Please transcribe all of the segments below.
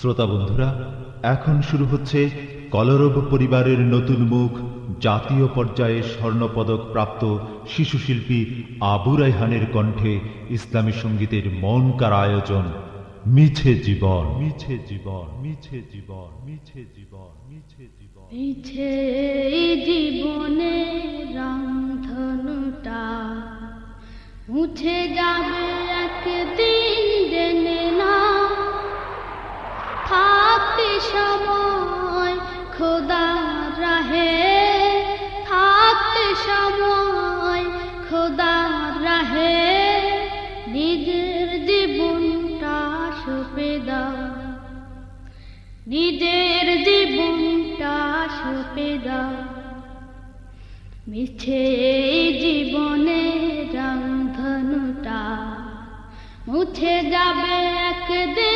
শ্রোতা বন্ধুরা এখন শুরু হচ্ছে কলরব পরিবারের নতুন মুখ জাতীয় পর্যায়ে স্বর্ণপদক প্রাপ্ত শিশু শিল্পী আবু রাইহানের কণ্ঠে ইসলামী সঙ্গীতের মন কার আয়োজন মিছে জীবন। মিছে জীবন মিছে জীবন মিছে জীবন মিছে জীবন। মিছে জীবনে রামধনুটা মুছে যাবে সময় খোদা রাহে, থাকতে সময় খোদা রাহে, নিজের জীবনটা সপে দাও, নিজের জীবনটা সপে দাও। মিছে জীবনে রামধনুটা মুছে যাবে একদিন।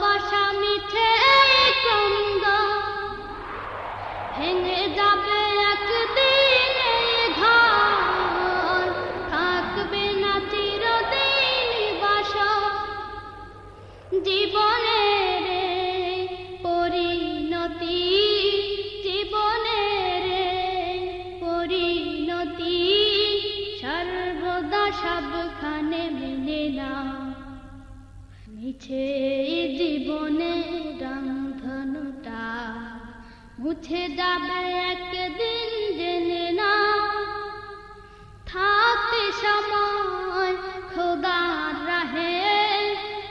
ভালোবাসা এই ক্রন্দন ভেঙে যাবে একদিন ঘর, থাকবে না চিরদিন বাসা জীবনের পরিণতি জীবনের পরিণতি, সর্বদা সবখানে মেনে না মিছে জীবনে রামধনুটা মুছে যাবে একদিন জেনে না থাকতে সময় খোদা রাহে,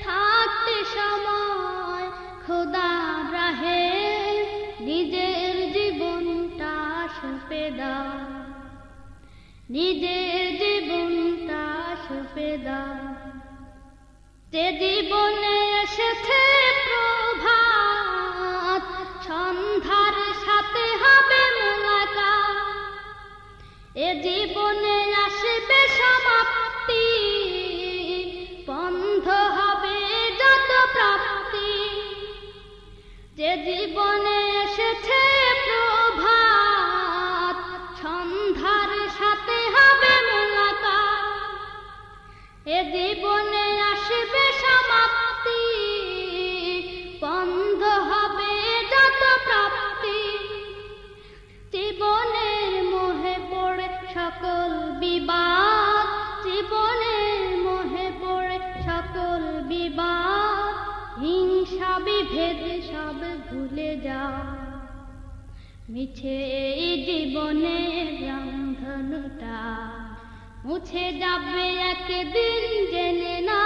থাকতে সময় খোদা রাহে, নিজের জীবনটা সপে দাও। নিজের জীবনটা সপে দাও। যে জীবনে এসেছে প্রভাত, সন্ধ্যার সাথে হবে মোলাকাত। এ জীবনে আসবে সমাপ্তি, বন্ধ হবে যত প্রাপ্তি। যে জীবনে এসেছে প্রভাত, সন্ধ্যার সাথে হবে মোলাকাত। এ জীবনে ভুলে যা। মিছে এই জীবনের রামধনুটা মুছে যাবে একদিন জেনে না।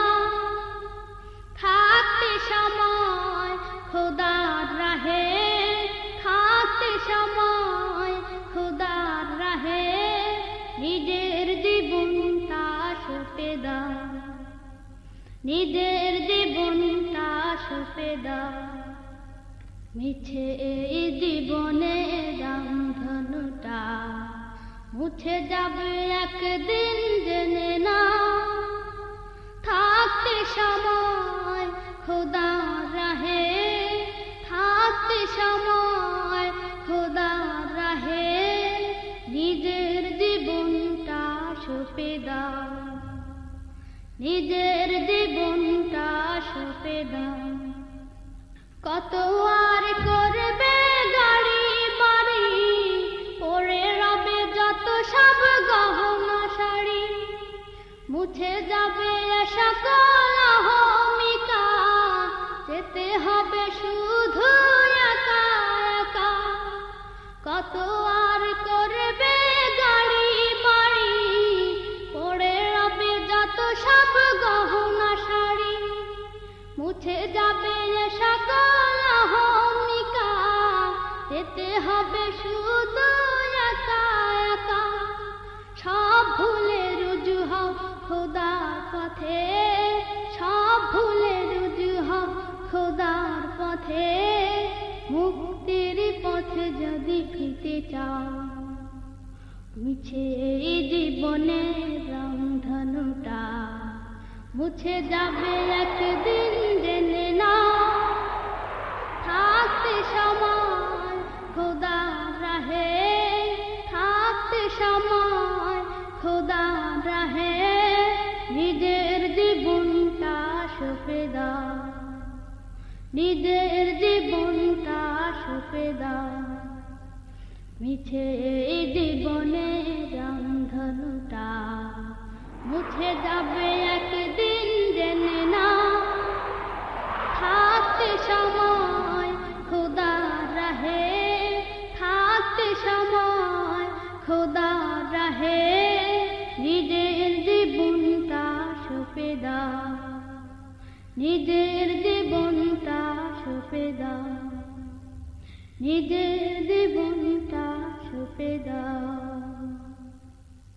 থাকতে সময় খোদার রাহে, থাকতে সময় খোদার রাহে, নিজের জীবনটা সপে দাও নিজের জীবনটা সপে দাও মিছে এই জীবনে রামধনুটা মুছে যাবে একদিন জেনে না থাকতে সময় খোদা রাহে, থাকতে সময় খোদা রাহে, নিজের জীবনটা সপে দাও। নিজের জীবনটা সপে দাও। কত আর করবে গাড়ি বাড়ি? পরে রবে যত সব গহনা শাড়ি মুছে যাবে মুছে যাবে সকল অহমিকা যেতে হবে শুধু একা সব ভুলে রুজু হও খোদার পথে। সব ভুলে রুজু হও খোদার পথে। মুক্তির পথে যদি ফিতে চাও, মিছে রংধনুটা মুছে যাবে একদিন জেনে না থাকতে সময় খোদা রাহে। থাকতে সময় খোদা রাহে। নিজের জীবনটা সপে দাও। নিজের জীবনটা সপে দাও। মিছে জীবনে রন্ধনুটা মুছে যাবে একদিন জেনে না থাকতে সময়, খোদা রাহে। থাকতে সময়, খোদা রাহে। নিজের জীবনটা সপে দাও। নিজের জীবনটা সপে দাও। নিজের জীবনটা সপে দাও।